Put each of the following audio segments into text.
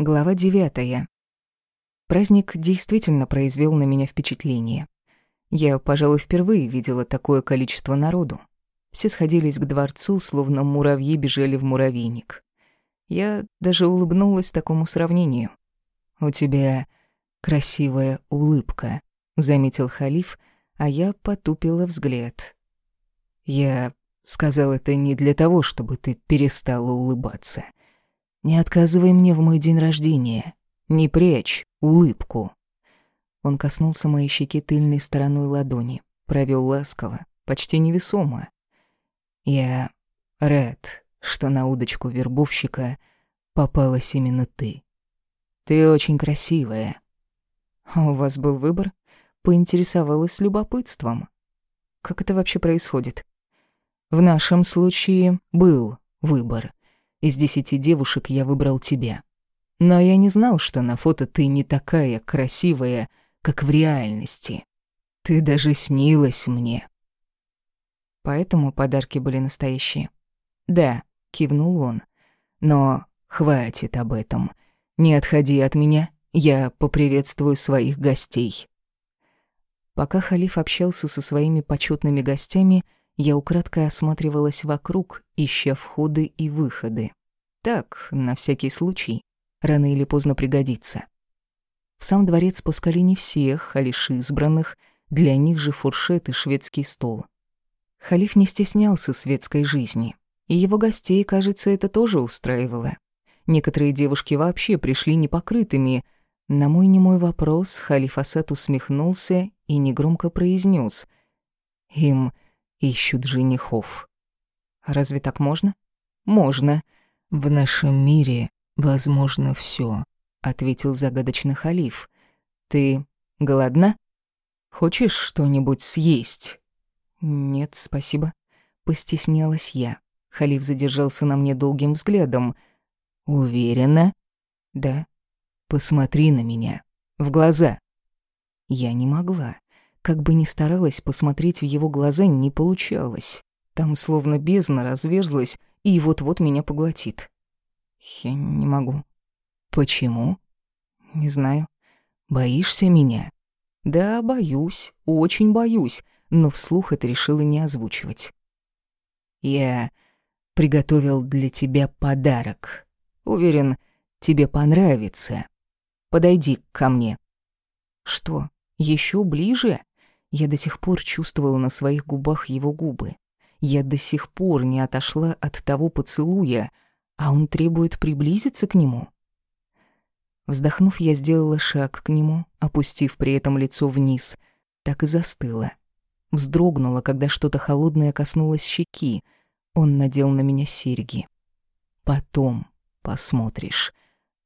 Глава девятая. Праздник действительно произвел на меня впечатление. Я, пожалуй, впервые видела такое количество народу. Все сходились к дворцу, словно муравьи бежали в муравейник. Я даже улыбнулась такому сравнению. «У тебя красивая улыбка», — заметил халиф, а я потупила взгляд. «Я сказал это не для того, чтобы ты перестала улыбаться. Не отказывай мне в мой день рождения. Не прячь улыбку. Он коснулся моей щеки тыльной стороной ладони, провел ласково, почти невесомо. Я рад, что на удочку вербовщика попалась именно ты. Ты очень красивая. А у вас был выбор? Поинтересовалась любопытством. Как это вообще происходит? В нашем случае был выбор. Из десяти девушек я выбрал тебя. Но я не знал, что на фото ты не такая красивая, как в реальности. Ты даже снилась мне. Поэтому подарки были настоящие. Да, кивнул он. Но хватит об этом. Не отходи от меня, я поприветствую своих гостей. Пока халиф общался со своими почетными гостями, я украдкой осматривалась вокруг, ища входы и выходы. Так, на всякий случай. Рано или поздно пригодится. В сам дворец пускали не всех, а лишь избранных, для них же фуршет и шведский стол. Халиф не стеснялся светской жизни, и его гостей, кажется, это тоже устраивало. Некоторые девушки вообще пришли непокрытыми. На мой немой вопрос халиф Асад усмехнулся и негромко произнес: «Им ищут женихов. Разве так можно? Можно. В нашем мире возможно все, ответил загадочный халиф. Ты голодна? Хочешь что-нибудь съесть? Нет, спасибо. Постеснялась я. Халиф задержался на мне долгим взглядом. Уверена? Да. Посмотри на меня. В глаза. Я не могла. Как бы ни старалась посмотреть в его глаза, не получалось. Там словно бездна разверзлась и вот-вот меня поглотит. Я не могу. Почему? Не знаю. Боишься меня? Да, боюсь, очень боюсь, но вслух это решила не озвучивать. Я приготовил для тебя подарок. Уверен, тебе понравится. Подойди ко мне. Что, еще ближе? Я до сих пор чувствовала на своих губах его губы. Я до сих пор не отошла от того поцелуя, а он требует приблизиться к нему. Вздохнув, я сделала шаг к нему, опустив при этом лицо вниз, так и застыла. Вздрогнула, когда что-то холодное коснулось щеки. Он надел на меня серьги. Потом посмотришь.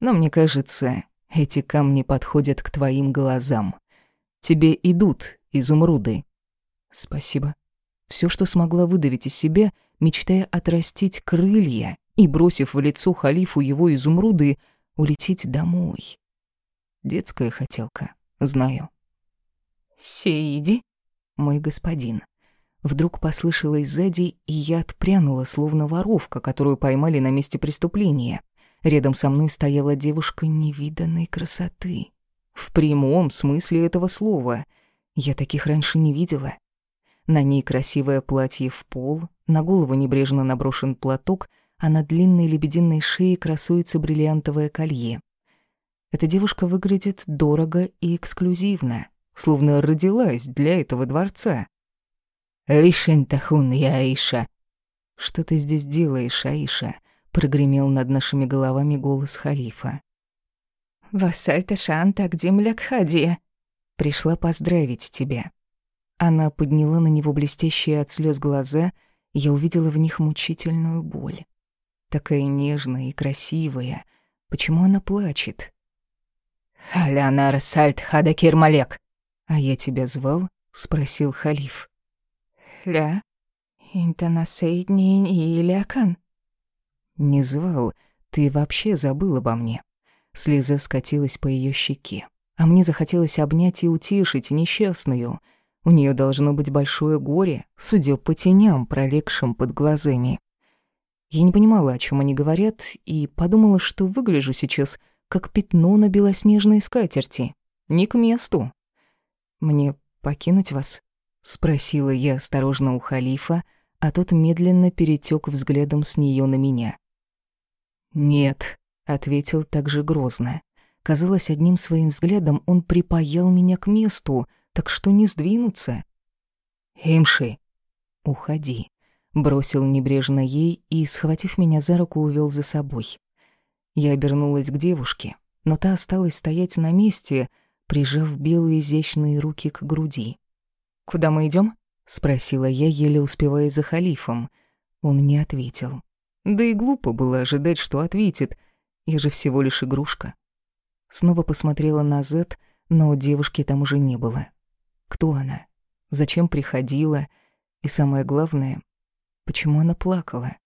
Но мне кажется, эти камни подходят к твоим глазам. Тебе идут изумруды. Спасибо. Все, что смогла выдавить из себя, мечтая отрастить крылья и, бросив в лицо халифу его изумруды, улететь домой. Детская хотелка, знаю. «Сейди?» «Мой господин». Вдруг послышалось сзади, и я отпрянула, словно воровка, которую поймали на месте преступления. Рядом со мной стояла девушка невиданной красоты. В прямом смысле этого слова. Я таких раньше не видела. На ней красивое платье в пол, на голову небрежно наброшен платок, а на длинной лебединой шее красуется бриллиантовое колье. Эта девушка выглядит дорого и эксклюзивно, словно родилась для этого дворца. «Лишентахун я Аиша». «Что ты здесь делаешь, Аиша?» — прогремел над нашими головами голос халифа. «Васальта Шанта, где Млякхадия?» «Пришла поздравить тебя». Она подняла на него блестящие от слез глаза, и я увидела в них мучительную боль. Такая нежная и красивая. Почему она плачет? «Алянар Сальт Хадакир Малек!» «А я тебя звал?» — спросил халиф. «Ля, интонасейдни и лякан?» «Не звал. Ты вообще забыл обо мне». Слеза скатилась по ее щеке, а мне захотелось обнять и утешить несчастную. У нее должно быть большое горе, судя по теням, пролегшим под глазами. Я не понимала, о чем они говорят, и подумала, что выгляжу сейчас как пятно на белоснежной скатерти. Не к месту. «Мне покинуть вас?» — спросила я осторожно у халифа, а тот медленно перетек взглядом с нее на меня. «Нет», — ответил также грозно. Казалось, одним своим взглядом он припаял меня к месту, так что не сдвинуться. «Эмши, уходи», — бросил небрежно ей и, схватив меня за руку, увел за собой. Я обернулась к девушке, но та осталась стоять на месте, прижав белые изящные руки к груди. «Куда мы идем? спросила я, еле успевая за халифом. Он не ответил. Да и глупо было ожидать, что ответит. Я же всего лишь игрушка. Снова посмотрела на Зет, но девушки там уже не было. Кто она? Зачем приходила? И самое главное, почему она плакала?